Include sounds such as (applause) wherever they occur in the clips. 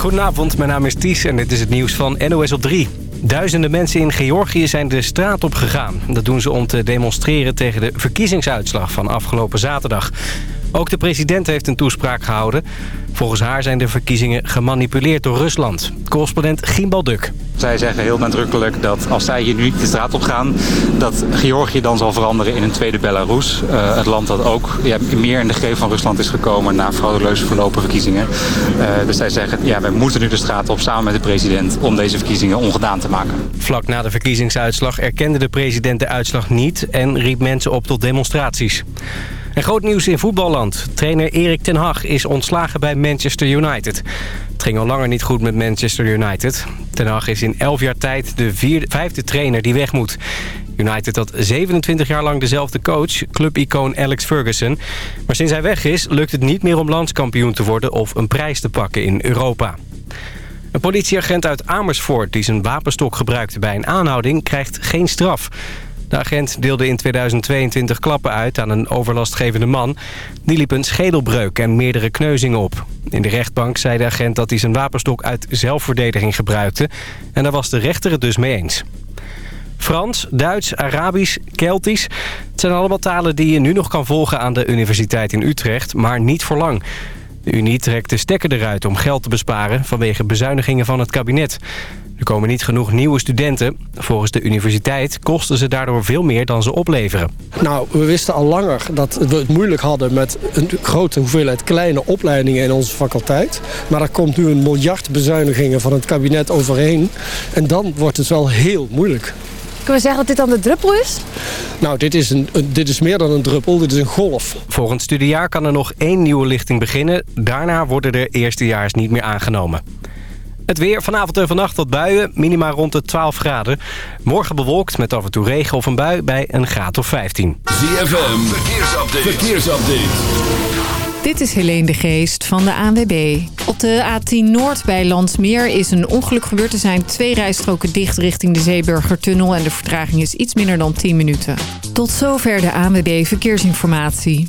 Goedenavond, mijn naam is Ties en dit is het nieuws van NOS op 3. Duizenden mensen in Georgië zijn de straat op gegaan. Dat doen ze om te demonstreren tegen de verkiezingsuitslag van afgelopen zaterdag. Ook de president heeft een toespraak gehouden. Volgens haar zijn de verkiezingen gemanipuleerd door Rusland. Correspondent Gimbal Duk. Zij zeggen heel nadrukkelijk dat als zij hier nu de straat op gaan... dat Georgië dan zal veranderen in een tweede Belarus. Uh, het land dat ook ja, meer in de greep van Rusland is gekomen... na frauduleuze verlopen verkiezingen. Uh, dus zij zeggen, ja, wij moeten nu de straat op samen met de president... om deze verkiezingen ongedaan te maken. Vlak na de verkiezingsuitslag erkende de president de uitslag niet... en riep mensen op tot demonstraties. En groot nieuws in voetballand. Trainer Erik ten Hag is ontslagen bij Manchester United. Het ging al langer niet goed met Manchester United. Ten Hag is in 11 jaar tijd de vierde, vijfde trainer die weg moet. United had 27 jaar lang dezelfde coach, clubicoon Alex Ferguson. Maar sinds hij weg is, lukt het niet meer om landskampioen te worden... of een prijs te pakken in Europa. Een politieagent uit Amersfoort die zijn wapenstok gebruikte bij een aanhouding... krijgt geen straf. De agent deelde in 2022 klappen uit aan een overlastgevende man. Die liep een schedelbreuk en meerdere kneuzingen op. In de rechtbank zei de agent dat hij zijn wapenstok uit zelfverdediging gebruikte. En daar was de rechter het dus mee eens. Frans, Duits, Arabisch, Keltisch. Het zijn allemaal talen die je nu nog kan volgen aan de Universiteit in Utrecht, maar niet voor lang. De Unie trekt de stekker eruit om geld te besparen vanwege bezuinigingen van het kabinet. Er komen niet genoeg nieuwe studenten. Volgens de universiteit kosten ze daardoor veel meer dan ze opleveren. Nou, we wisten al langer dat we het moeilijk hadden met een grote hoeveelheid kleine opleidingen in onze faculteit. Maar er komt nu een miljard bezuinigingen van het kabinet overheen. En dan wordt het wel heel moeilijk. Kunnen we zeggen dat dit dan de druppel is? Nou, dit is, een, dit is meer dan een druppel, dit is een golf. Volgend studiejaar kan er nog één nieuwe lichting beginnen. Daarna worden de eerstejaars niet meer aangenomen. Het weer vanavond en vannacht wat buien, minima rond de 12 graden. Morgen bewolkt met af en toe regen of een bui bij een graad of 15. ZFM, verkeersupdate. verkeersupdate. Dit is Helene de Geest van de ANWB. Op de A10 Noord bij Landsmeer is een ongeluk gebeurd. Er zijn twee rijstroken dicht richting de Zeeburgertunnel... en de vertraging is iets minder dan 10 minuten. Tot zover de ANWB Verkeersinformatie.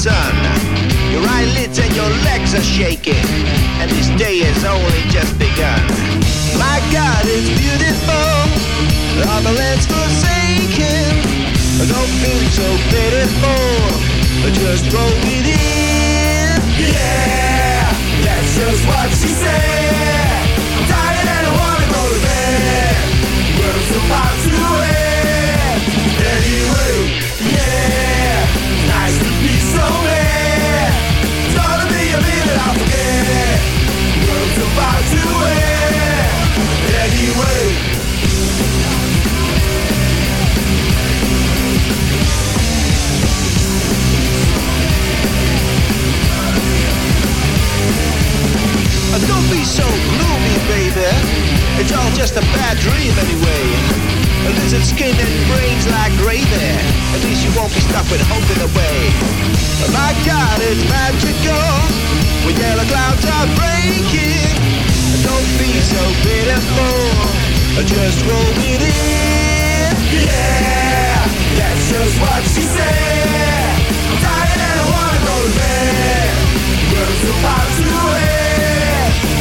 Sun. Your eyelids and your legs are shaking, and this day has only just begun. My God, it's beautiful. All the land's forsaken. Don't feel so pitiful. Just roll it in. Yeah, that's just what she said. It's all just a bad dream anyway. A lizard skin and brains like gravy. At least you won't be stuck with hope in the way. Uh, My God, it's magical. When yellow clouds are breaking. Don't be so pitiful. Just roll it in. Yeah, that's just what she said. I'm tired and I wanna go to bed. World's about to end. Anyway,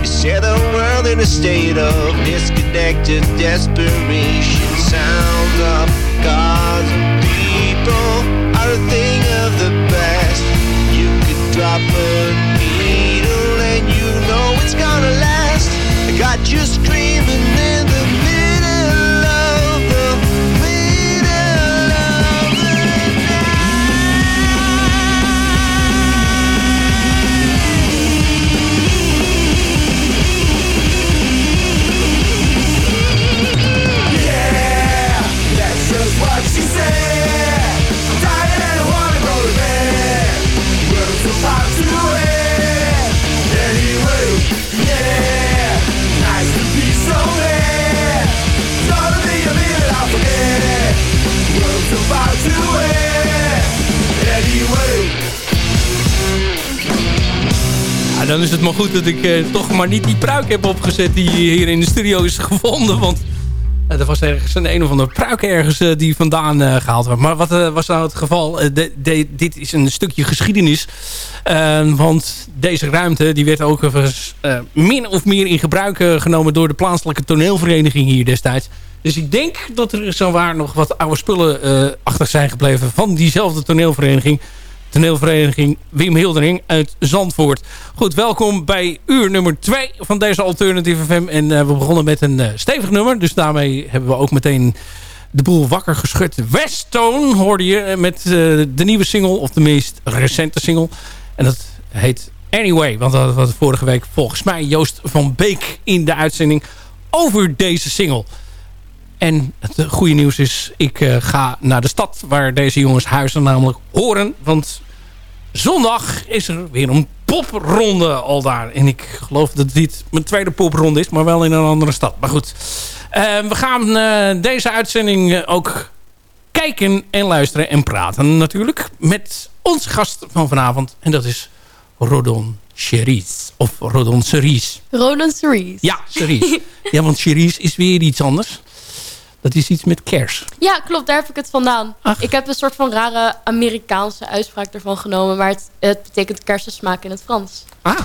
You set the world in a state of disconnected desperation. Sounds of and people are a thing of the past. You could drop a needle and you know it's goed dat ik eh, toch maar niet die pruik heb opgezet die hier in de studio is gevonden. Want eh, er was ergens een een of andere pruik ergens eh, die vandaan eh, gehaald werd. Maar wat was nou het geval? Dit is een stukje geschiedenis. Eh, want deze ruimte die werd ook min of meer in gebruik genomen door de plaatselijke toneelvereniging hier destijds. Dus ik denk dat er zowaar nog wat oude spullen achter zijn gebleven van diezelfde toneelvereniging toneelvereniging Wim Hildering uit Zandvoort. Goed, welkom bij uur nummer 2 van deze Alternative FM. En eh, we begonnen met een eh, stevig nummer. Dus daarmee hebben we ook meteen de boel wakker geschud. Westone hoorde je eh, met de nieuwe single, of de meest recente single. En dat heet Anyway. Want dat was vorige week volgens mij Joost van Beek in de uitzending over deze single. En het goede nieuws is, ik eh, ga naar de stad waar deze jongens huizen namelijk horen. Want zondag is er weer een popronde al daar. En ik geloof dat dit mijn tweede popronde is, maar wel in een andere stad. Maar goed, Eh, we gaan eh, deze uitzending ook kijken en luisteren en praten natuurlijk. Met onze gast van vanavond. En dat is Rodon Cherise. Of Rodon Cerise. Roland Cerise. Ja, Cerise. ja, want Cherise is weer iets anders. Dat is iets met kers. Ja, klopt. Daar heb ik het vandaan. Ik heb een soort van rare Amerikaanse uitspraak ervan genomen. Maar het, het betekent kersensmaak in het Frans. Ah.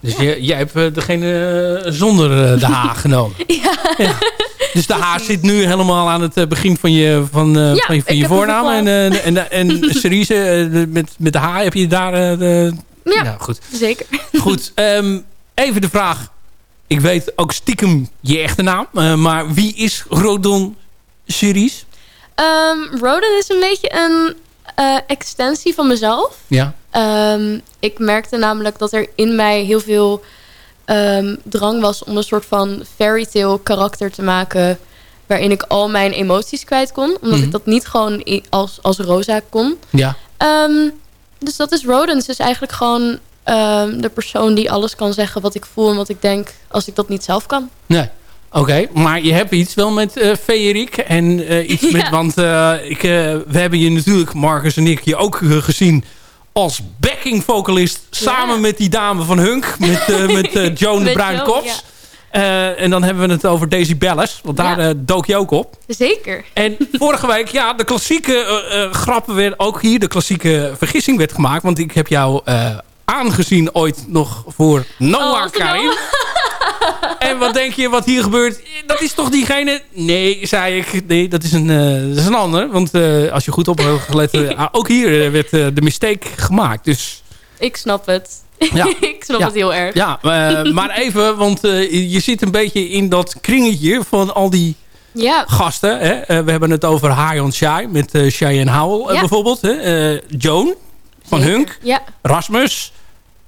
Dus jij, jij hebt eh, degene eh, zonder eh, de H (laughs) genomen. Ja. Dus de H zit nu helemaal aan het begin van je, van, Ja, van je, van voornaam. En, en, en, en (laughs) Cerise, de- met, met de H heb je daar... de, Ja, ja, goed. zeker. Goed, ehm, even de vraag. Ik weet ook stiekem je echte naam. eh, maar wie is Rodon Cerise? Ehm Roden is een beetje een eh, extensie van mezelf. Ja. Ehm, ik merkte namelijk dat er in mij heel veel ehm, drang was om een soort van fairy tale karakter te maken. Waarin ik al mijn emoties kwijt kon. Omdat Mhm. ik dat niet gewoon als, als Rosa kon. Ja. Dus dat is Rodens. is eigenlijk gewoon ehm, de persoon die alles kan zeggen wat ik voel en wat ik denk als ik dat niet zelf kan. Nee. Oké, maar je hebt iets wel met eh Feerik en eh, iets (laughs) met... Want eh, ik, we hebben je natuurlijk, Marcus en ik, je ook gezien als backing vocalist... samen met die dame van Hunk, met, met (laughs) Joan Met Bruin Joan, Kops. Eh, en dan hebben we het over Daisy Bellis, want daar dook je ook op. Zeker. En vorige week, ja, de klassieke grappen werd ook hier, de klassieke vergissing werd gemaakt. Want ik heb jou aangezien ooit nog voor Noah Oh. (laughs) En wat denk je wat hier gebeurt? Dat is toch diegene? Nee, zei ik. Nee, dat is een, eh, dat is een ander. Want eh, als je goed op hebt gelet, (laughs) eh, ook hier werd de mistake gemaakt. Dus Ik snap het. Ja. (laughs) ik snap Ja. het heel erg. ja, maar even, want je zit een beetje in dat kringetje van al die Ja. gasten. Hè? We hebben het over High on Shy met Cheyenne Howell bijvoorbeeld. Hè? Joan van. Hunk. Ja. Rasmus.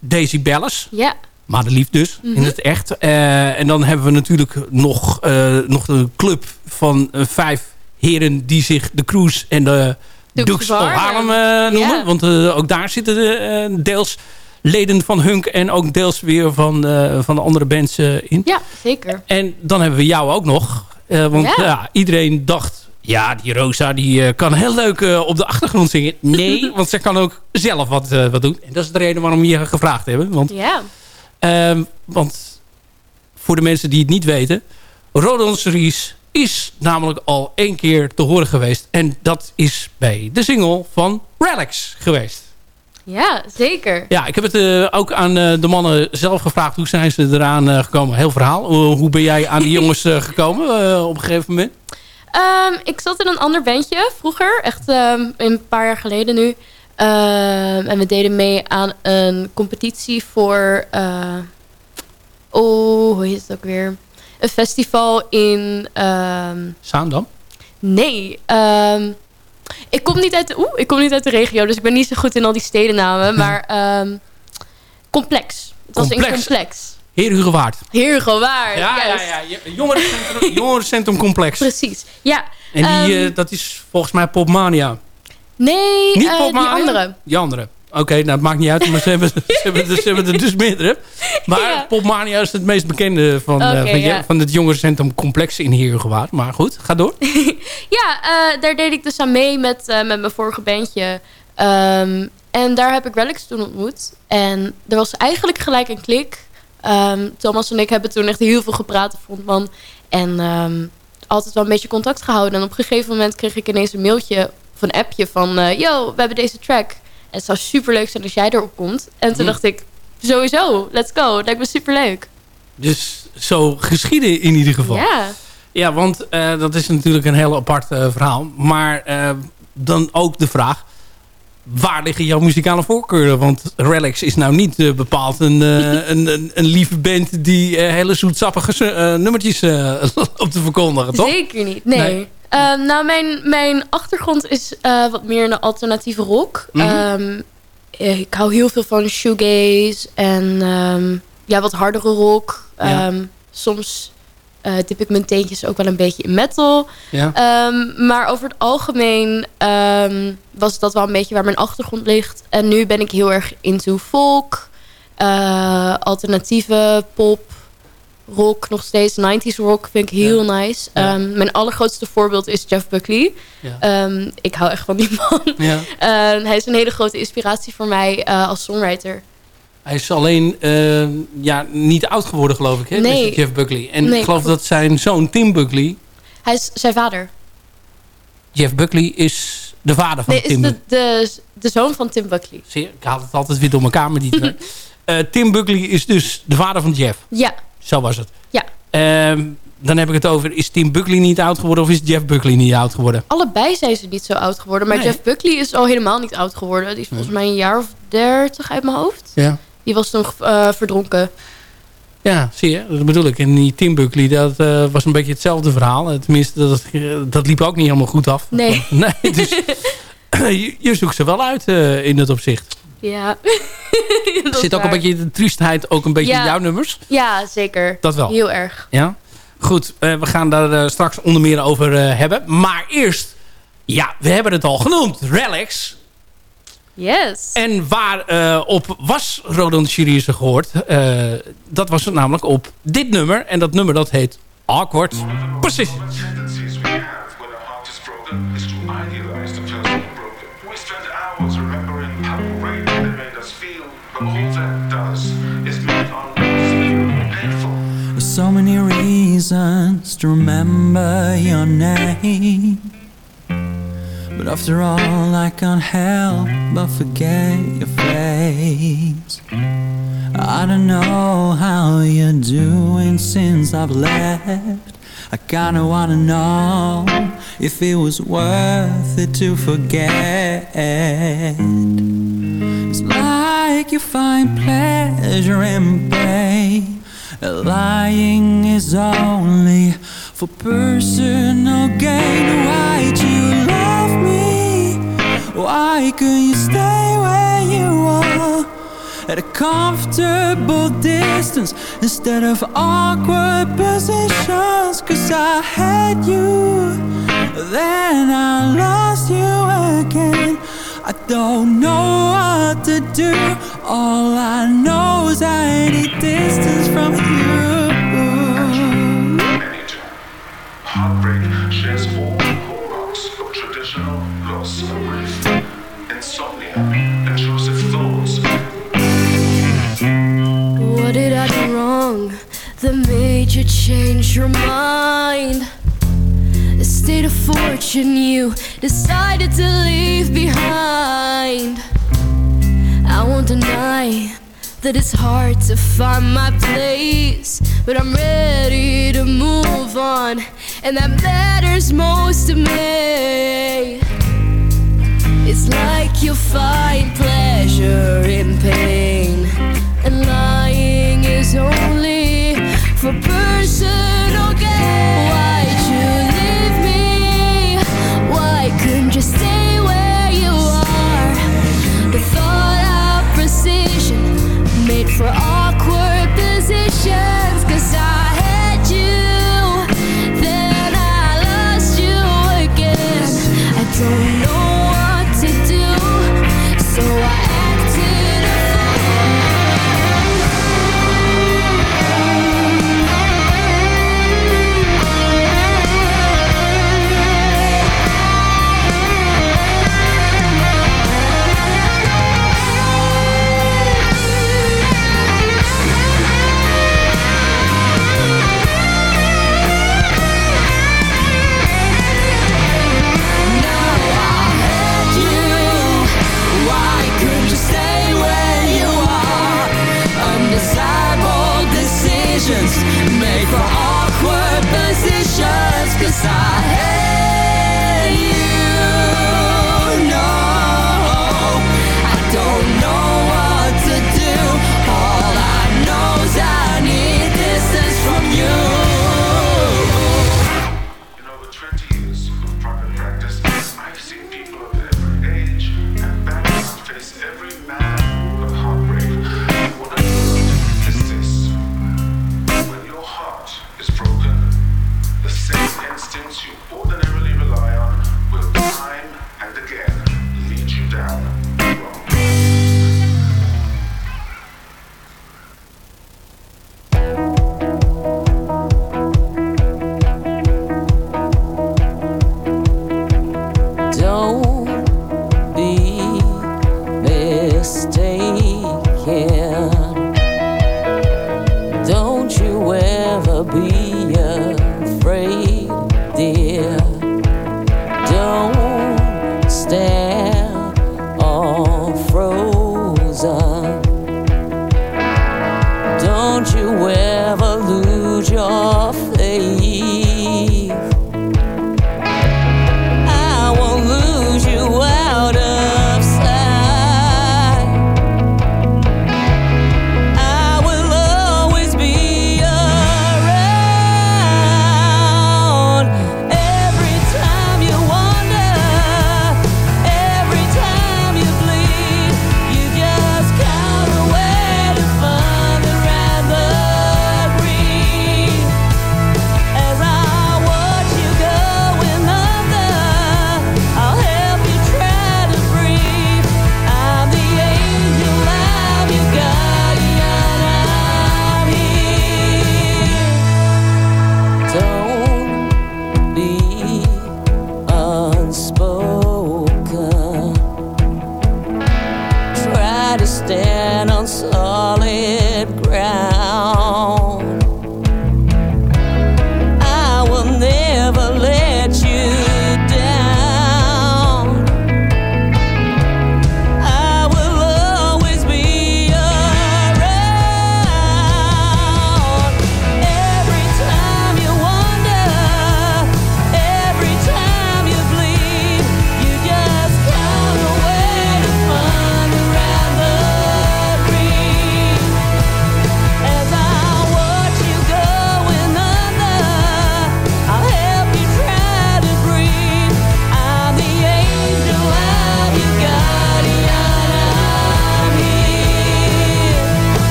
Daisy Bellis. Ja. Madelief dus, in Mhm. het echt. Eh, en dan hebben we natuurlijk nog, eh, nog de club van eh, vijf heren... die zich de Cruise en de Dukes of of Harlem noemen. Ja. Want ook daar zitten deels leden van Hunk... en ook deels weer van, van de andere bands in. Ja, zeker. En dan hebben we jou ook nog. Want ja. iedereen dacht... Ja, die Rosa die, eh, kan heel leuk eh, op de achtergrond zingen. Nee, (laughs) want ze kan ook zelf wat, eh, wat doen. En dat is de reden waarom we je gevraagd hebben. Want, Ja. ehm, want voor de mensen die het niet weten. Rodon Cerise is namelijk al één keer te horen geweest. En dat is bij de single van Relics geweest. Ja, zeker. Ja, ik heb het ook aan de mannen zelf gevraagd. Hoe zijn ze eraan gekomen? Heel verhaal. Hoe- ben jij aan die (laughs) jongens gekomen op een gegeven moment? Ehm, ik zat in een ander bandje vroeger, echt ehm, een paar jaar geleden nu. Ehm, en we deden mee aan een competitie voor... eh, oh, hoe heet het ook weer? Een festival in... ehm, Zaandam? nee, ik kom niet uit de, oeh, ik kom niet uit de regio, dus ik ben niet zo goed in al die stedennamen. (laughs) Maar complex. Het was een complex. Heer Hugo Heergo, waar. Ja, ja, juist. ja. Jongerencentrum, (laughs) jongerencentrum complex. Precies, ja. En die, Ehm, eh, dat is volgens mij Popmania. nee, Niet eh, Popmania? die andere. Die andere. Oké, nou het maakt niet uit, maar ze hebben, ze hebben, ze hebben er dus meerdere. Maar Ja. Popmania is het meest bekende van, eh, Oké, van, je- ja. van het jongerencentrum complex in Heergewaard. Maar goed, ga door. (laughs) Ja, daar deed ik dus aan mee met, met mijn vorige bandje. Ehm, en daar heb ik Relics toen ontmoet. En er was eigenlijk gelijk een klik. Ehm, Thomas en ik hebben toen echt heel veel gepraat op frontman. En ehm, altijd wel een beetje contact gehouden. En op een gegeven moment kreeg ik ineens een mailtje of een appje van... eh, Yo, we hebben deze track. En het zou super leuk zijn als jij erop komt. En toen Hmm. dacht ik, sowieso, let's go. Dat lijkt me super leuk. Dus zo geschieden in ieder geval. Ja. Ja, want eh, dat is natuurlijk een heel apart eh, verhaal. Maar dan ook de vraag... Waar liggen jouw muzikale voorkeuren? Want Relics is nou niet eh, bepaald een, eh, (laughs) een, een, een lieve band... die eh, hele zoetsappige nummertjes (laughs) op te verkondigen, toch? Zeker niet, nee. Nee. Ehm, nou, mijn, mijn achtergrond is wat meer de alternatieve rock. Mhm. Ehm, ik hou heel veel van shoegaze en ehm, ja, wat hardere rock. Ja. Soms eh dip ik mijn teentjes ook wel een beetje in metal. Ja. Ehm, maar over het algemeen ehm, was dat wel een beetje waar mijn achtergrond ligt. En nu ben ik heel erg into folk, eh, alternatieve pop, rock nog steeds. 90s rock vind ik heel nice. Ehm, mijn allergrootste voorbeeld is Jeff Buckley. Ja. Ik hou echt van die man. (laughs) Hij is een hele grote inspiratie voor mij eh, als songwriter. Hij is alleen eh, ja, niet oud geworden, geloof ik, hè? Nee. Jeff Buckley. En Nee, ik geloof dat zijn zoon Tim Buckley... Hij is zijn vader. Jeff Buckley is de vader van Nee, is Tim de, de, de zoon van Tim Buckley. Zie je, ik haal het altijd weer door elkaar met die twee. (laughs) Eh, Tim Buckley is dus de vader van Jeff. Ja, Zo was het. ja. Ehm, dan heb ik het over, is Tim Buckley niet oud geworden of is Jeff Buckley niet oud geworden? Allebei zijn ze niet zo oud geworden. Maar Nee. Jeff Buckley is al helemaal niet oud geworden. Die is volgens mij een jaar of dertig uit mijn hoofd. Ja. Die was toen eh, verdronken. Ja, zie je, dat bedoel ik. En die Tim Buckley, dat eh, was een beetje hetzelfde verhaal. Tenminste, dat, eh, dat liep ook niet helemaal goed af. Nee. (laughs) nee dus (laughs) je, je zoekt ze wel uit eh, in het opzicht. Ja. (laughs) Dat Zit ook een beetje de triestheid ook een beetje Ja. in jouw nummers? Ja, zeker. Dat wel. Heel erg. Ja. Goed, eh, we gaan daar eh, straks onder meer over eh, hebben. Maar eerst, ja, we hebben het al genoemd. Relics. Yes. En waar eh, op was Rodan Chirize gehoord? Eh, dat was het namelijk op dit nummer. En dat nummer dat heet Awkward. There's so many reasons to remember your name. But after all, I can't help but forget your face. I don't know how you're doing since I've left. I kinda wanna know if it was worth it to forget. It's like you find pleasure in pain. Lying is only for personal gain. Why do you love me? Why couldn't you stay where you are? At a comfortable distance instead of awkward positions. Cause I had you, then I lost you again. I don't know what to do. All I know is I need distance from you. Heartbreak shares four hallmarks of traditional loss and grief. Insomnia, intrusive thoughts, What did I do wrong that made you change your mind? The state of fortune you decided to leave behind. I won't deny that it's hard to find my place, but I'm ready to move on, and that matters most to me. It's like you find pleasure in pain, and lying is only for personal gain. Why'd you leave me? Why couldn't you stay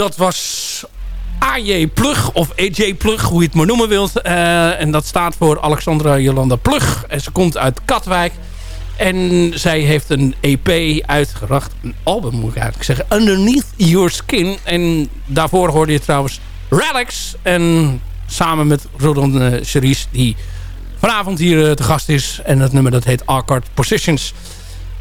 dat was AJ Plug, of AJ Plug, hoe je het maar noemen wilt. Eh, en dat staat voor Alexandra Jolanda Plug. En ze komt uit Katwijk. En zij heeft een EP uitgebracht. Een album moet ik eigenlijk zeggen. Underneath Your Skin. En daarvoor hoorde je trouwens Relics. En samen met Rodon uh, Cherise, die vanavond hier uh, te gast is. En dat nummer dat heet Awkward Positions.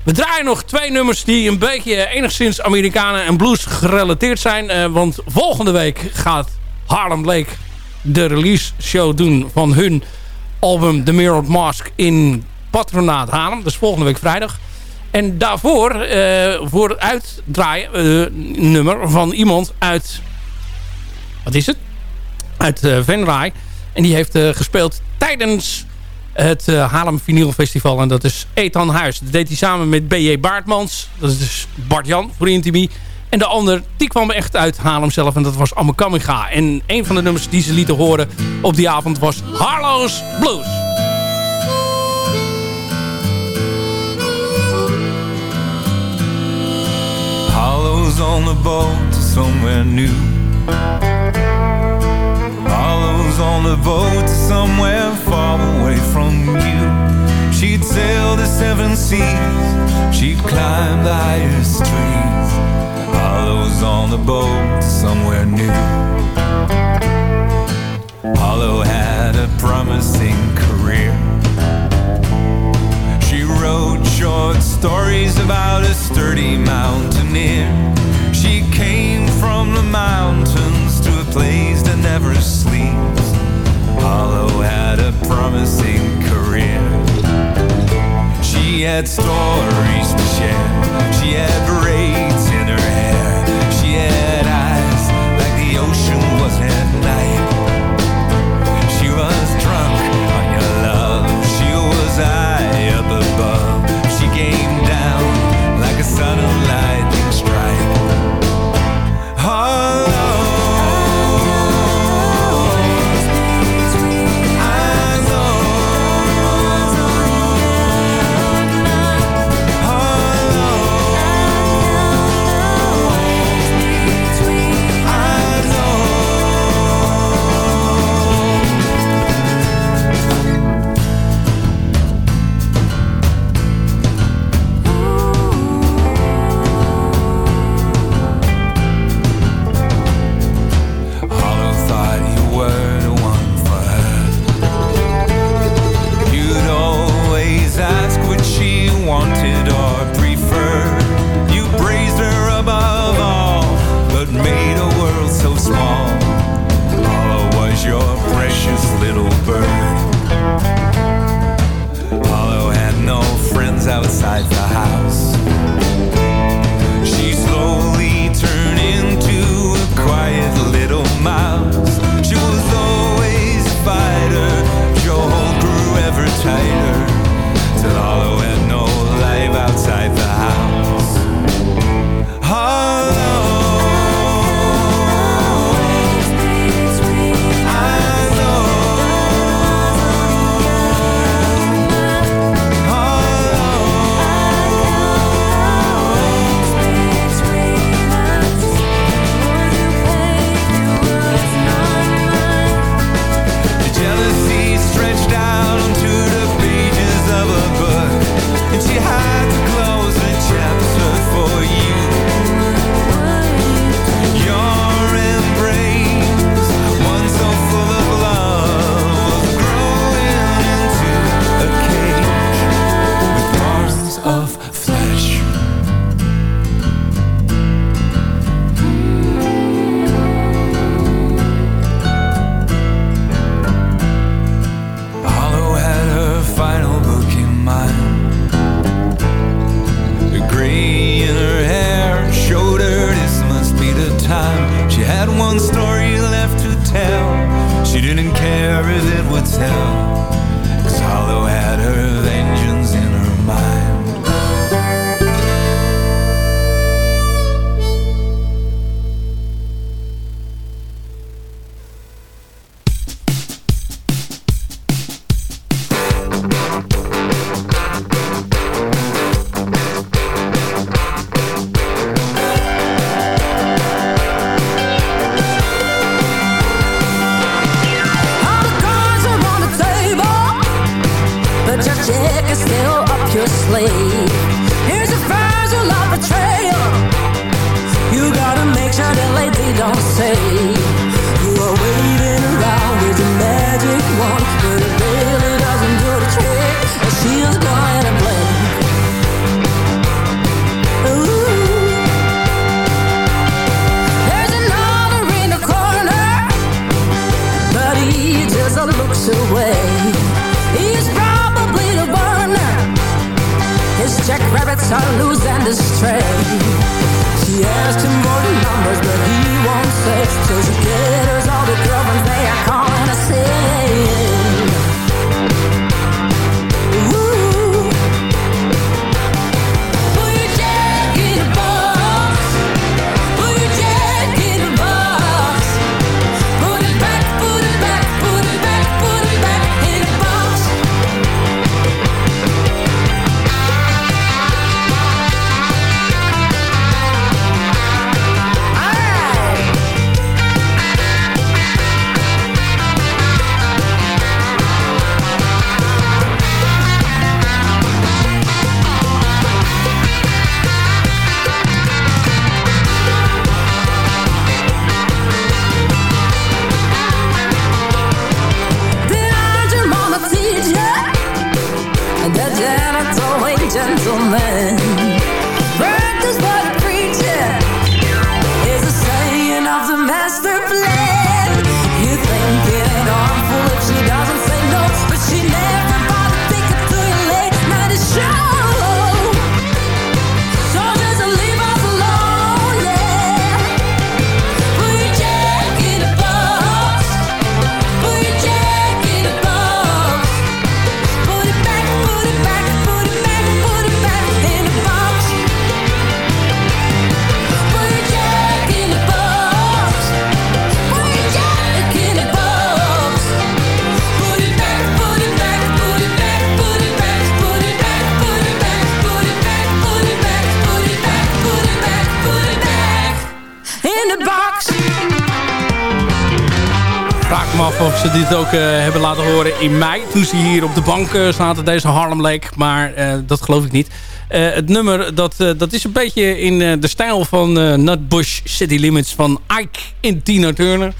We draaien nog twee nummers die een beetje enigszins Amerikanen en blues gerelateerd zijn. Uh, want volgende week gaat Harlem Lake de release show doen van hun album The Mirrored Mask in Patronaat Haarlem. Dat is volgende week vrijdag. En daarvoor uh, voor het uitdraaien uh, nummer van iemand uit... Wat is het? Uit uh, Venray. En die heeft gespeeld tijdens het uh, Haarlem Vinyl Festival. En dat is Ethan Huis. Dat deed hij samen met B.J. Baartmans. Dat is dus Bart-Jan voor Intimi. En de ander, die kwam echt uit Haarlem zelf. En dat was Amakamiga. En een van de nummers die ze lieten horen op die avond was Harlow's Blues. On the boat somewhere new. On the boat to somewhere far away from you. She'd sail the seven seas, she'd climb the highest trees. Hollow's on the boat to somewhere new. Hollow had a promising career. She had ze dit ook eh, hebben laten horen in mei. Toen ze hier op de bank uh, zaten, deze Harlem Lake. Maar uh, dat geloof ik niet. Het nummer, dat, dat is een beetje in de stijl van Nutbush City Limits van Ike en Tina Turner.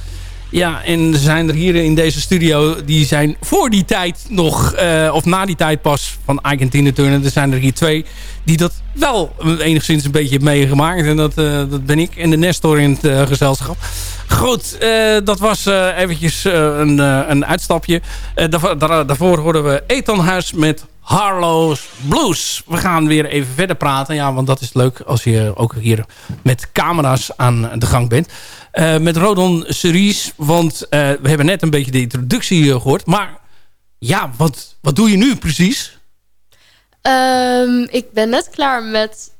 Ja, en er zijn er hier in deze studio... die zijn voor die tijd nog... of na die tijd pas van Ike en Tina Turner... er zijn er hier twee die dat wel enigszins een beetje meegemaakt. En dat, dat ben ik en de Nestor in het gezelschap. Goed, dat was eventjes een, een uitstapje. Daarvoor, daar, daarvoor we Ethan Huis met Harlow's Blues. We gaan weer even verder praten. Ja, want dat is leuk als je ook hier met camera's aan de gang bent. Met Rodon Cerise, want we hebben net een beetje de introductie gehoord. Maar ja, wat, wat doe je nu precies? Um, ik ben net klaar met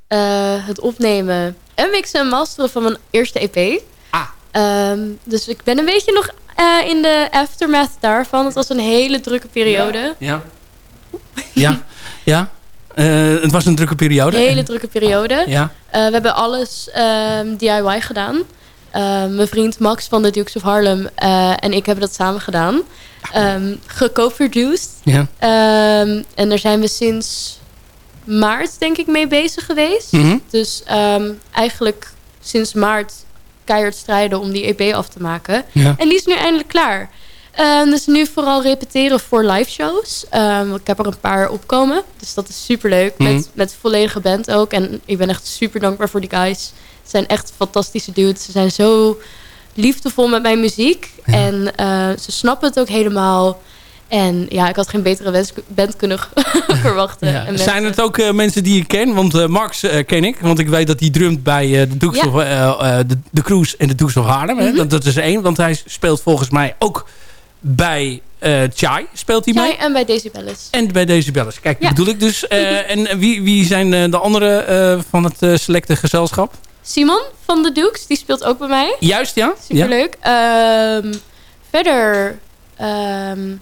het opnemen en mixen en masteren van mijn eerste EP. Um, dus ik ben een beetje nog in de aftermath daarvan. Het was een hele drukke periode. Ja. Ja. ja. Uh, het was een drukke periode. Een hele drukke periode. Ja. Uh, we hebben alles um, DIY gedaan. Mijn vriend Max van de Dukes of Harlem en ik hebben dat samen gedaan. Um, Geco-produced. Ja. en daar zijn we sinds maart denk ik mee bezig geweest. Mm -hmm. Dus eigenlijk sinds maart keihard strijden om die EP af te maken. Ja. En die is nu eindelijk klaar. Dus nu vooral repeteren voor live shows. Um, ik heb er een paar opkomen. Dus dat is super leuk. Mhm. Met, met volledige band ook. En ik ben echt super dankbaar voor die guys. Het zijn echt fantastische dudes. Ze zijn zo liefdevol met mijn muziek. Ja. En uh, ze snappen het ook helemaal. En ja, ik had geen betere band kunnen (laughs) verwachten. Ja. Zijn het ook uh, mensen die ik ken? Want uh, Max uh, ken ik. Want ik weet dat hij drumt bij de, Dukes Ja. of, de, de Cruise en de Dukes of Haarlem. Mhm. dat, dat is één. Want hij speelt volgens mij ook bij Chai. Speelt hij mee? Chai en bij Decibellis. En bij Decibellis. Kijk, Ja. bedoel ik dus. Eh, (laughs) en wie, wie zijn eh, de anderen eh, van het eh, selecte gezelschap? Simon van de Dukes, die speelt ook bij mij. Juist, ja. Superleuk. Ehm, verder... ehm,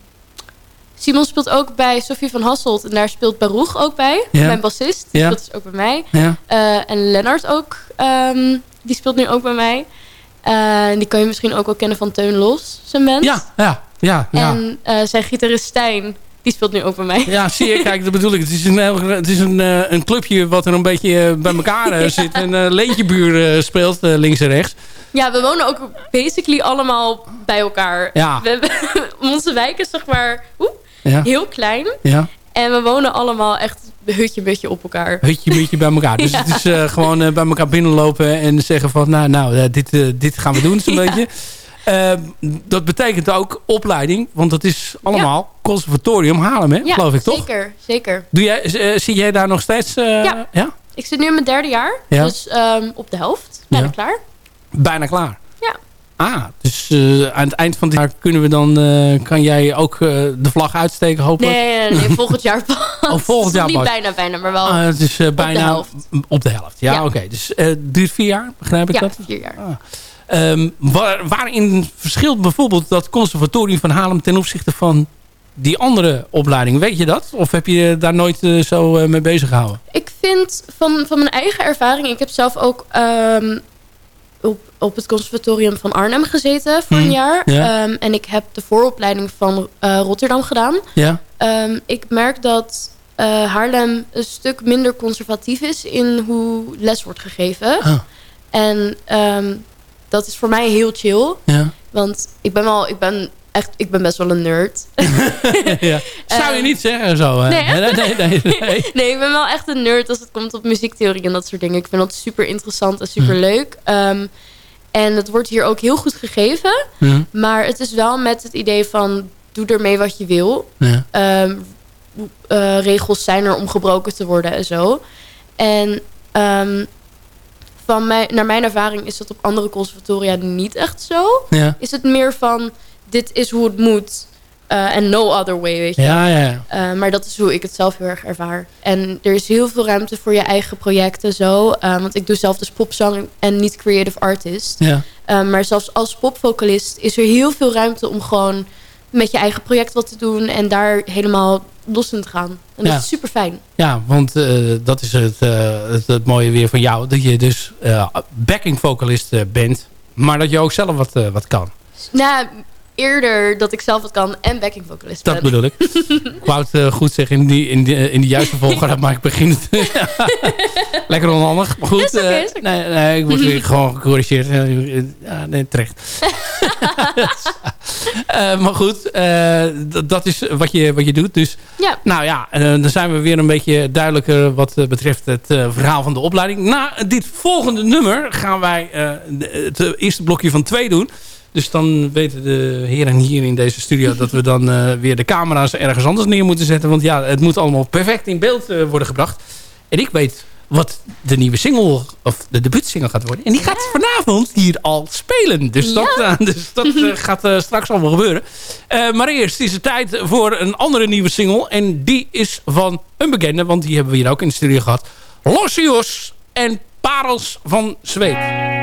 Simon speelt ook bij Sophie van Hasselt. En daar speelt Baruch ook bij. Ja. Mijn bassist. Die Ja. speelt dus ook bij mij. Ja. Eh, en Lennart ook. ehm, die speelt nu ook bij mij. Eh, die kan je misschien ook wel kennen van Teun Los, zijn band. Ja, ja, ja. ja. En eh, zijn gitarist Stijn, Die speelt nu ook bij mij. Ja, zie je, kijk, dat bedoel ik. Het is een, heel- het is een, eh, een clubje wat er een beetje eh, bij elkaar eh, (laughs) zit. En uh, Leentjebuur speelt links en rechts. Ja, we wonen ook basically allemaal bij elkaar. Ja. We hebben, (laughs) onze wijk is zeg maar oeh, Ja. heel klein. Ja. En we wonen allemaal echt hutje beetje op elkaar. Hutje beetje bij elkaar. Dus (laughs) Ja. het is gewoon bij elkaar binnenlopen en zeggen van... nou, nou dit, dit gaan we doen zo'n beetje. Eh, dat betekent ook opleiding. Want dat is allemaal conservatorium Haarlem, hè? Ja, geloof ik toch? zeker. zeker. Doe jij, eh, zie jij daar nog steeds... eh, Ja. ja? Ik zit nu in mijn derde jaar. Ja. Dus ehm, op de helft. Bijna Ja. klaar. Bijna klaar. Ja. Ah, dus eh, aan het eind van dit jaar kunnen we dan... kan jij ook de vlag uitsteken, hopelijk? Nee, nee, nee, volgend jaar pas. (laughs) Oh, volgend jaar Niet pas. bijna, bijna, maar wel Ah, het is op bijna de helft. op de helft. Ja, Ja. oké. Dus het duurt vier jaar, begrijp ik Ja, dat? vier jaar. Ah. Ehm, waar, waarin verschilt bijvoorbeeld dat conservatorium van Haarlem ten opzichte van die andere opleiding? Weet je dat? Of heb je daar nooit eh, zo eh, mee bezig gehouden? Ik vind van, van mijn eigen ervaring... Ik heb zelf ook ehm, op, op het conservatorium van Arnhem gezeten voor Mhm, een jaar. ja. Ehm, en ik heb de vooropleiding van eh, Rotterdam gedaan. Ja? Ik merk dat Haarlem een stuk minder conservatief is... in hoe les wordt gegeven. Ah. En dat is voor mij heel chill. Ja. Want ik ben wel... Ik ben echt, ik ben best wel een nerd. (laughs) ja. Zou je Ehm, niet zeggen zo? Hè? nee, nee, nee, nee, (laughs) nee. Ik ben wel echt een nerd als het komt op muziektheorie en dat soort dingen. Ik vind dat super interessant en super leuk. Ehm, en het wordt hier ook heel goed gegeven. Ja. Maar het is wel met het idee van doe ermee wat je wil. Ja. Ehm, eh, regels zijn er om gebroken te worden en zo. En ehm, van mij, naar mijn ervaring is dat op andere conservatoria niet echt zo. Ja. Is het meer van dit is hoe het moet eh, en no other way, weet je. Ja, ja. Uh, maar dat is hoe ik het zelf heel erg ervaar. En er is heel veel ruimte voor je eigen projecten zo. Uh, want ik doe zelf dus popzang en niet creative artist. Ja. Maar zelfs als popvocalist is er heel veel ruimte om gewoon met je eigen project wat te doen. En daar helemaal los in te gaan. En dat is super fijn. Ja, want eh, dat is het, eh, het, het mooie weer van jou. Dat je dus eh, backing vocalist bent. Maar dat je ook zelf wat, wat kan. Nou, eerder dat ik zelf wat kan en backing vocalist Dat ben. bedoel ik. ik wou het goed zeggen in die, in die, in die juiste volgorde, maar ik begin het... (laughs) Lekker onhandig. Maar goed, nee, nee, ik word weer gewoon gecorrigeerd. Ja, nee, terecht. (laughs) (laughs) Eh, maar goed, eh, dat is wat je, wat je doet. Dus Ja. nou ja, eh, dan zijn we weer een beetje duidelijker wat betreft het verhaal van de opleiding. Na dit volgende nummer gaan wij het eerste blokje van twee doen. Dus dan weten de heren hier in deze studio dat we dan weer de camera's ergens anders neer moeten zetten. Want ja, het moet allemaal perfect in beeld worden gebracht. En ik weet wat de nieuwe single, of de debuutsingle gaat worden. En die gaat vanavond hier al spelen. Dus dat, Ja. eh, dus dat eh, (laughs) gaat eh, straks allemaal gebeuren. Maar eerst is het tijd voor een andere nieuwe single. En die is van een bekende, want die hebben we hier ook in de studio gehad. Losios en Parels van Zweet.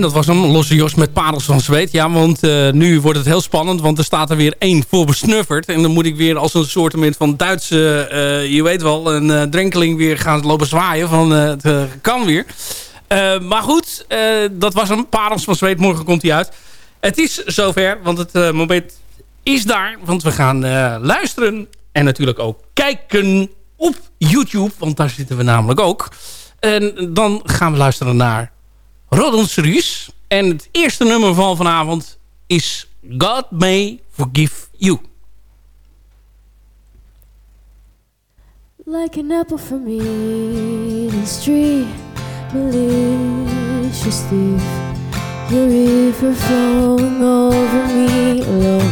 Dat was een losse Jos met parels van zweet. Ja, want eh, nu wordt het heel spannend. Want er staat er weer één voor besnufferd. En dan moet ik weer als een soort van Duitse... eh, je weet wel, een eh, drenkeling weer gaan lopen zwaaien. Van het kan weer. Maar goed, dat was een parels van zweet. Morgen komt hij uit. Het is zover, want het moment is daar. Want we gaan luisteren en natuurlijk ook kijken op YouTube. Want daar zitten we namelijk ook. En dan gaan we luisteren naar Rodon Series. En het eerste nummer van vanavond is God May Forgive You. Like an apple from Eden's tree, malicious thief, your river flowing over me alone.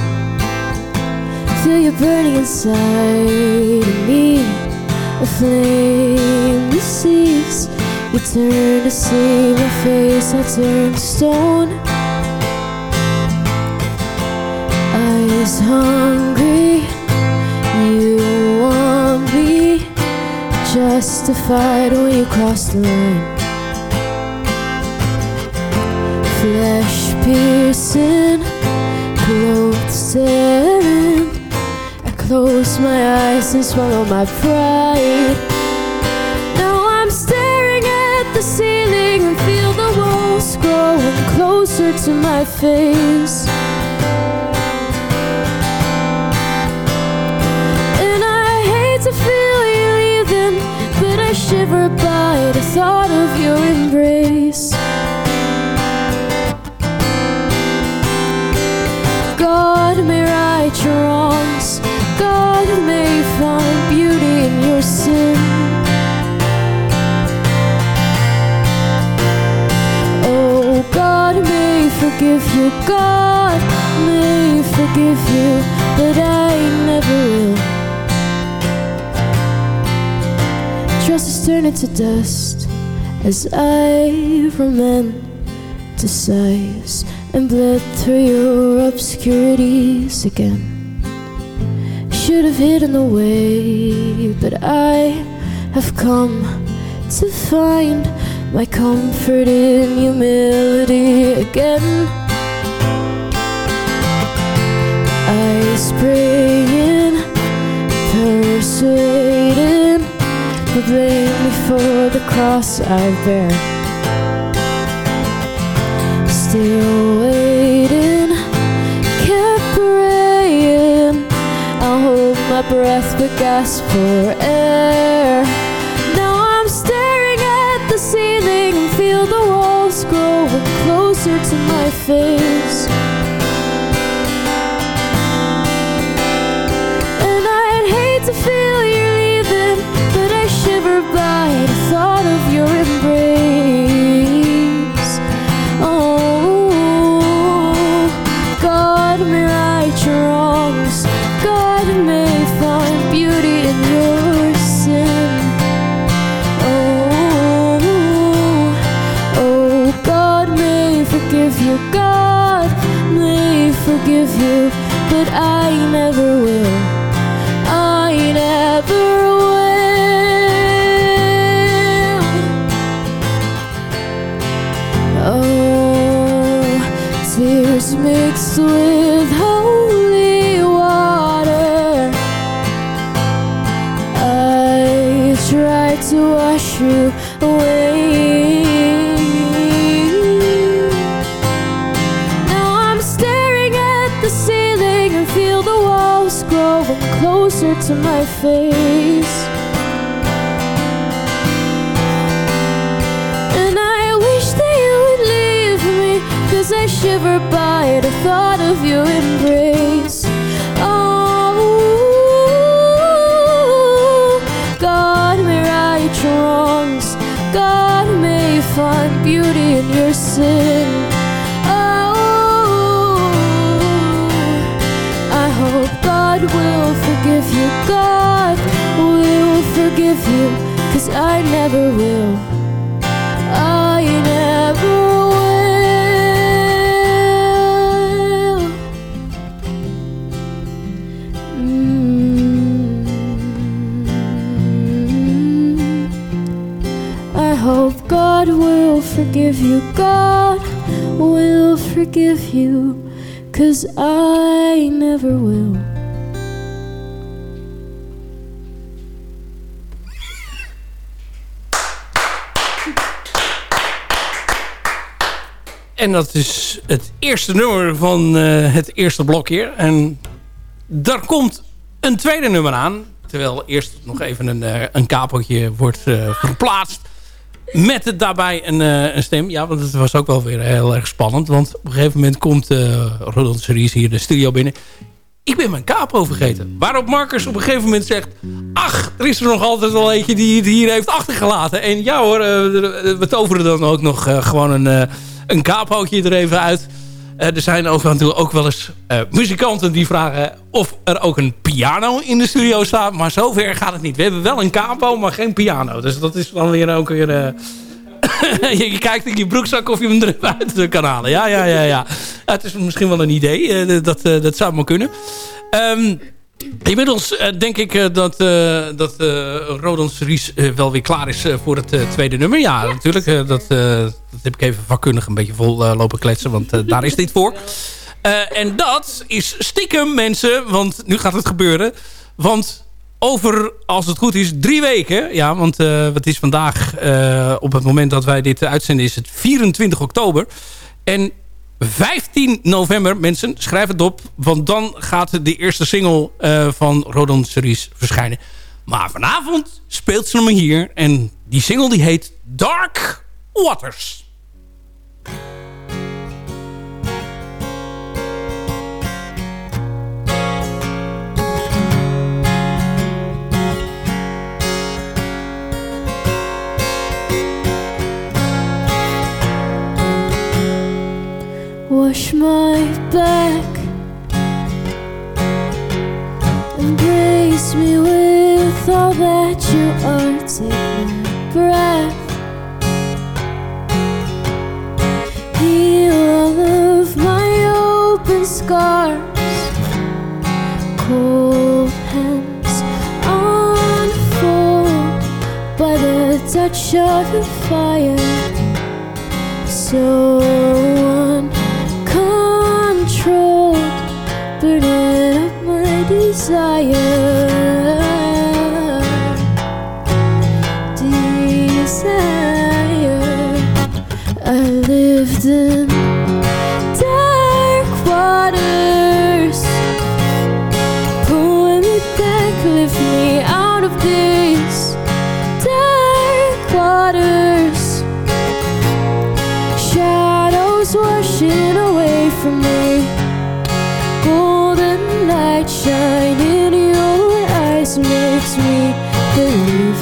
Feel you burning inside of me, a flame deceives. You turn to see my face, I turn to stone. Eyes hungry, you want me justified when you cross the line. Flesh piercing, clothes tearing. I close my eyes and swallow my pride. The ceiling and feel the walls growing closer to my face. And I hate to feel you leaving, but I shiver by the thought of your embrace. Forgive you, but I never will. Trust is turning to dust as I romanticize and bled through your obscurities again. Should have hidden away, but I have come to find my comfort in humility again. Eyes praying, persuading, but blame me for the cross I bear. Still waiting, kept praying. I'll hold my breath but gasp for air. Now I'm staring at the ceiling and feel the walls growing closer to my face. Forgive you, but I never will. I never will. Oh, tears mixed with I never will I never will. Mm. I hope God will forgive you. God will forgive you. Cause I never will. En dat is het eerste nummer van eh, het eerste blokje. En daar komt een tweede nummer aan. Terwijl eerst nog even een, eh, een kapotje wordt eh, geplaatst. Met het daarbij een, een stem. Ja, want het was ook wel weer heel erg spannend. Want op een gegeven moment komt uh, Rodon Series hier de studio binnen. Ik ben mijn capo vergeten. Waarop Marcus op een gegeven moment zegt... Ach, er is er nog altijd wel eentje die het hier heeft achtergelaten. En ja hoor, we toveren dan ook nog gewoon een, een capootje er even uit. Eh, er zijn ook ook wel eens eh, muzikanten die vragen of er ook een piano in de studio staat. Maar zover gaat het niet. We hebben wel een capo, maar geen piano. Dus dat is dan weer ook weer... eh, (coughs) je, kijkt in je broekzak of je hem er even uit kan halen. Ja, ja, ja, ja. Het is misschien wel een idee. dat, dat zou maar kunnen. Ehm, inmiddels eh, denk ik eh, dat, eh dat Rodan Series eh, wel weer klaar is voor het tweede nummer. Ja, natuurlijk. dat, dat heb ik even vakkundig een beetje vol lopen kletsen. Want daar is dit voor. En dat is stiekem mensen. Want nu gaat het gebeuren. Want over, als het goed is, drie weken. Ja, want het is vandaag, op het moment dat wij dit uitzenden, is het 24 oktober. En 15 november, mensen, schrijf het op. Want dan gaat de eerste single eh, van Rodon Series verschijnen. Maar vanavond speelt ze hem hier. En die single die heet Dark Waters. Wash my back. Embrace me with all that you are. Take my breath. Heal all of my open scars. Cold hands unfold by the touch of your fire. So Desire.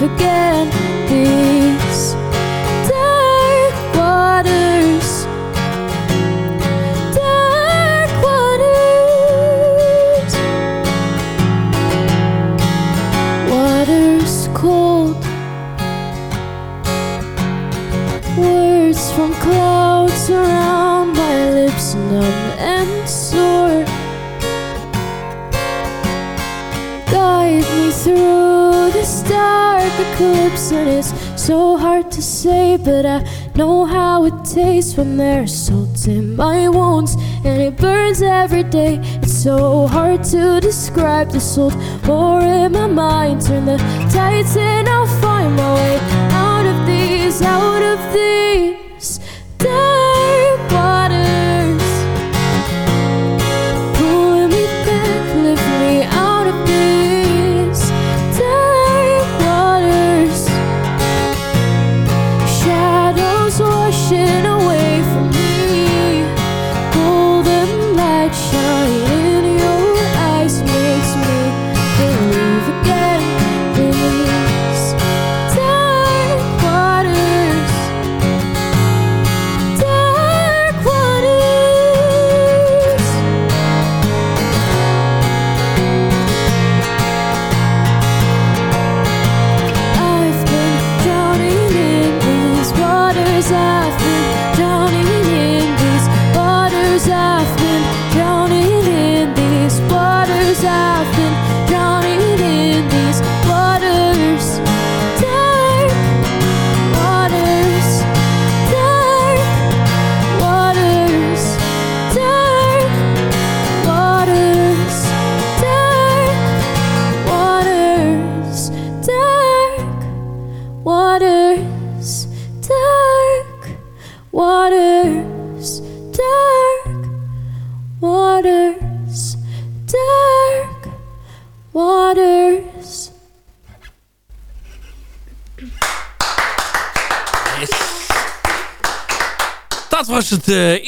forget say, but I know how it tastes when there's salt in my wounds, and it burns every day. It's so hard to describe the salt war in my mind. Turn the tides, and I'll find my way out of these, out of these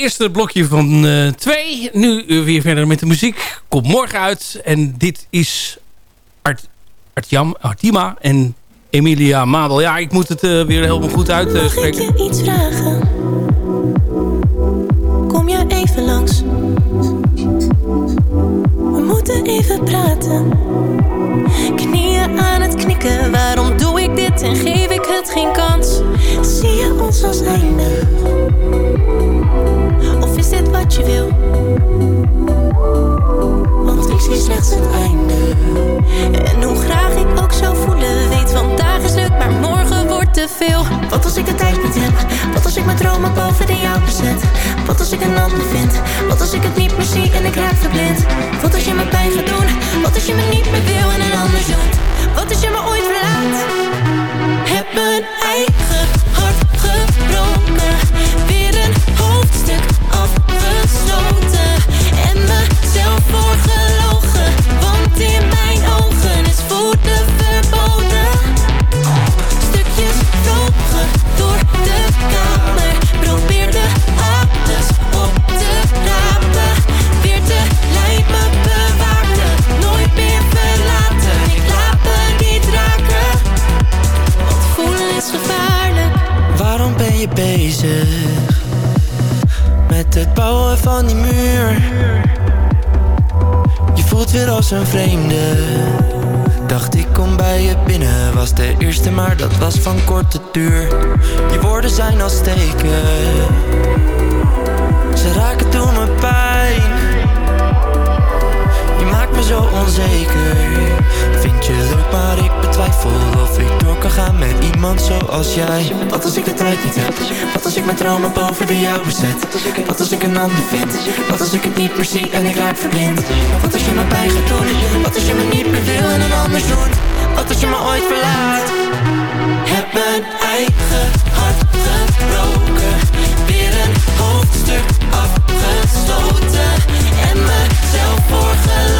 eerste blokje van eh, twee. Nu eh, weer verder met de muziek. Komt morgen uit. En dit is Art, Artiam, Artima en Emilia Mabel. Ja, ik moet het eh, weer helemaal goed uitspreken. Mag ik je iets vragen? Kom je even langs? We moeten even praten. Knieën aan het knikken, waarom doe ik dit en geef ik het geen kans? Zie je ons als einde? Want ik zie slechts het einde. En hoe graag ik ook zou voelen, weet vandaag is leuk, maar morgen wordt te veel. Wat als ik de tijd niet heb? Wat als ik mijn dromen boven de jouwe zet? Wat als ik een ander vind? Wat als ik het niet meer zie en ik raak verblind? Wat als je me pijn gaat doen? Wat als je me niet meer wil en een ander zoekt? Wat als je me ooit verlaat? Heb mijn eigen hart gebroken. Weer een hoofdstuk afgesloten. Je bezig met het bouwen van die muur? Je voelt weer als een vreemde. Dacht ik kom bij je binnen, was de eerste, maar dat was van korte duur. Je woorden zijn als steken, ze raken door mijn pijn. Je maakt me zo onzeker. Vind je leuk, maar betwijfel of ik door kan gaan met iemand zoals jij. Wat als ik de tijd niet heb? Wat als ik mijn dromen boven de jouwe zet? Wat als ik een ander vind? Wat als ik het niet meer zie en ik raak verblind? Wat als je me pijn gaat doen? Wat als je me niet meer wil en een ander doet? Wat als je me ooit verlaat? Heb mijn eigen hart gebroken. Weer een hoofdstuk afgesloten. En mezelf voorgelogen.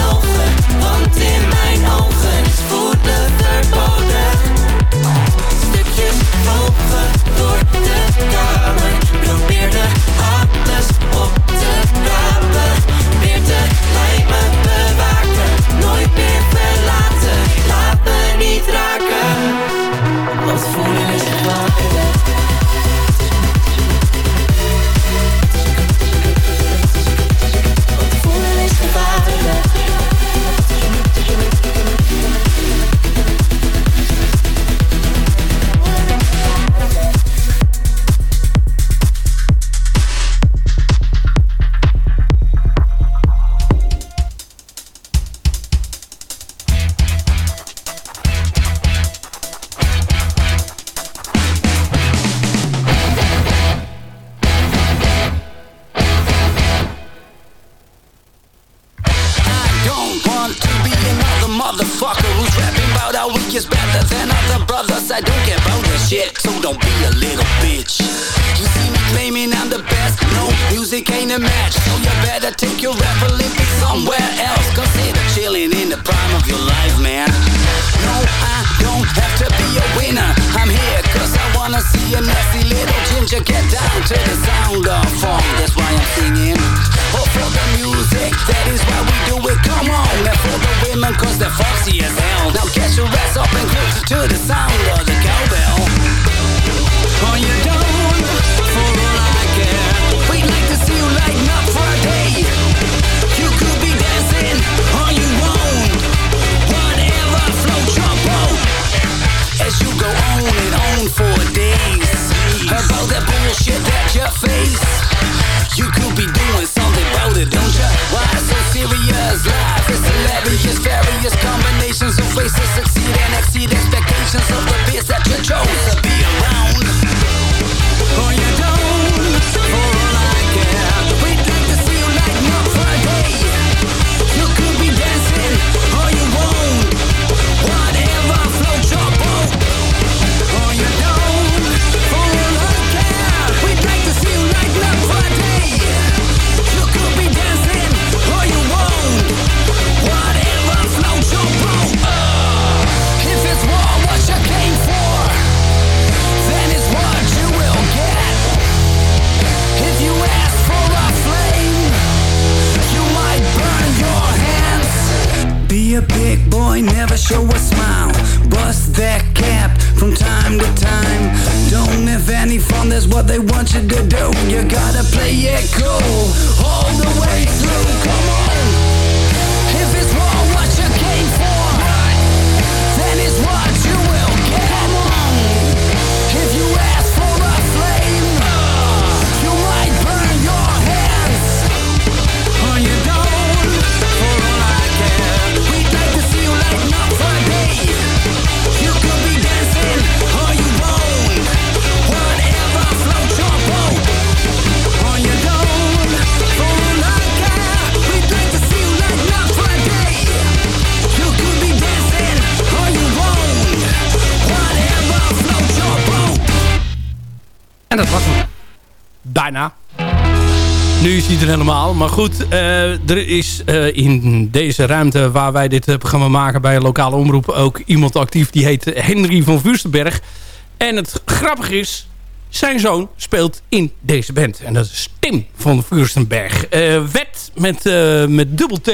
Bullshit that you face. Helemaal. Maar goed, eh, er is eh, in deze ruimte waar wij dit eh, programma maken bij lokale omroep ook iemand actief. Die heet Henry van Vuurstenberg. En het grappige is, zijn zoon speelt in deze band. En dat is Tim van Vuurstenberg. Wet met, met dubbel T.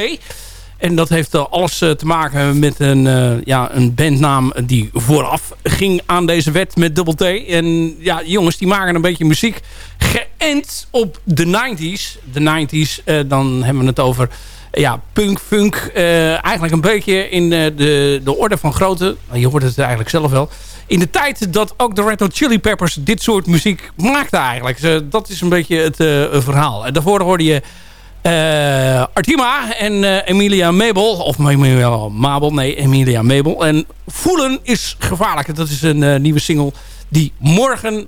En dat heeft eh, alles eh, te maken met een, eh, ja, een bandnaam die vooraf ging aan deze wet met dubbel T. En ja, jongens die maken een beetje muziek geënt op de 90s. De 90s, eh, dan hebben we het over ja, punk, funk. eigenlijk een beetje in de, de orde van grootte. Nou, Je hoort het eigenlijk zelf wel. In de tijd dat ook de Red Hot Chili Peppers dit soort muziek maakten eigenlijk. Dat is een beetje het verhaal. En daarvoor hoorde je Artima en eh, Emilia Mabel. Of Emilia Mabel, nee, Emilia Mabel. En Voelen is gevaarlijk. Dat is een eh, nieuwe single die morgen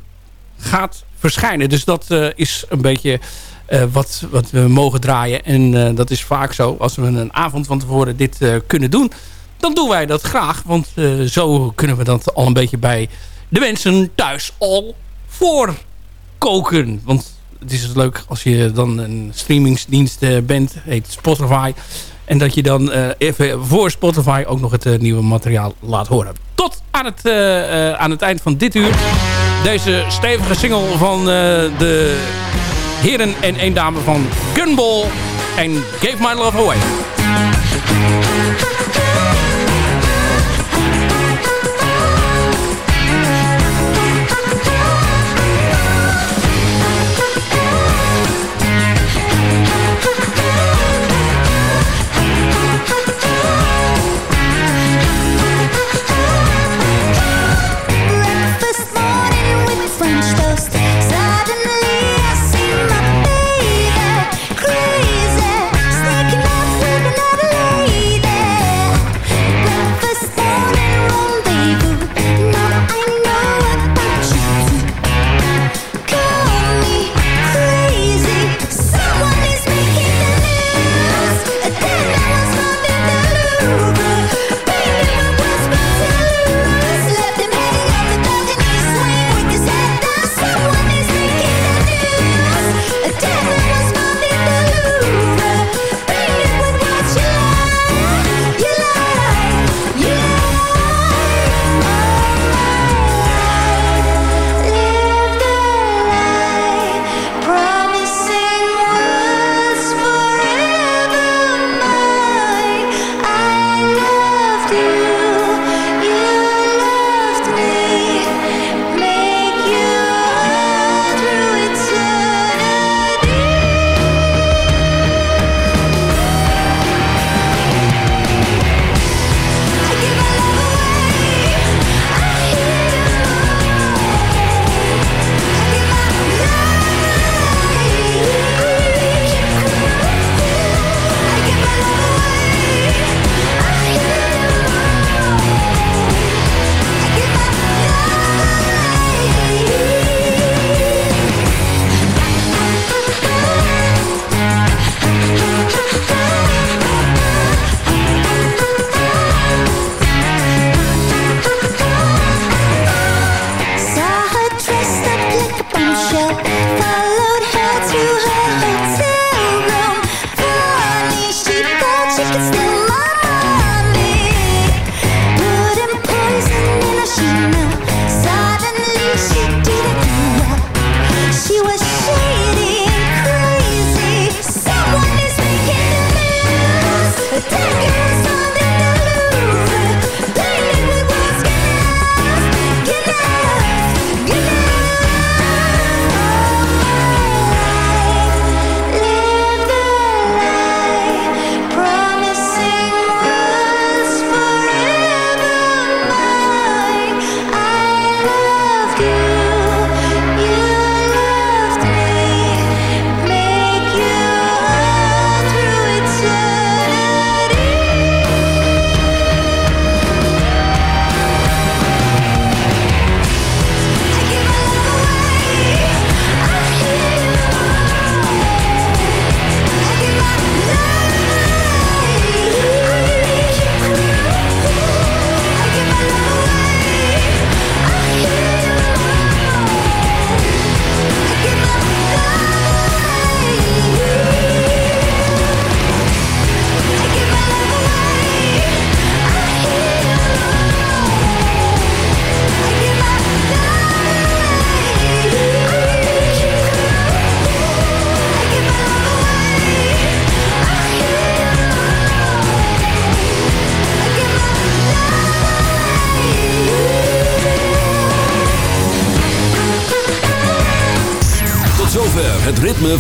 gaat verschijnen. Dus dat eh, is een beetje eh, wat, wat we mogen draaien. En eh, dat is vaak zo. Als we een avond van tevoren dit eh, kunnen doen... dan doen wij dat graag. Want eh, zo kunnen we dat al een beetje bij de mensen thuis al voorkoken. Want het is leuk als je dan een streamingsdienst eh, bent. Heet Spotify. En dat je dan eh, even voor Spotify ook nog het eh, nieuwe materiaal laat horen. Tot aan het, aan het eind van dit uur. Deze stevige single van de heren en een dame van Gunball. En Gave My Love Away.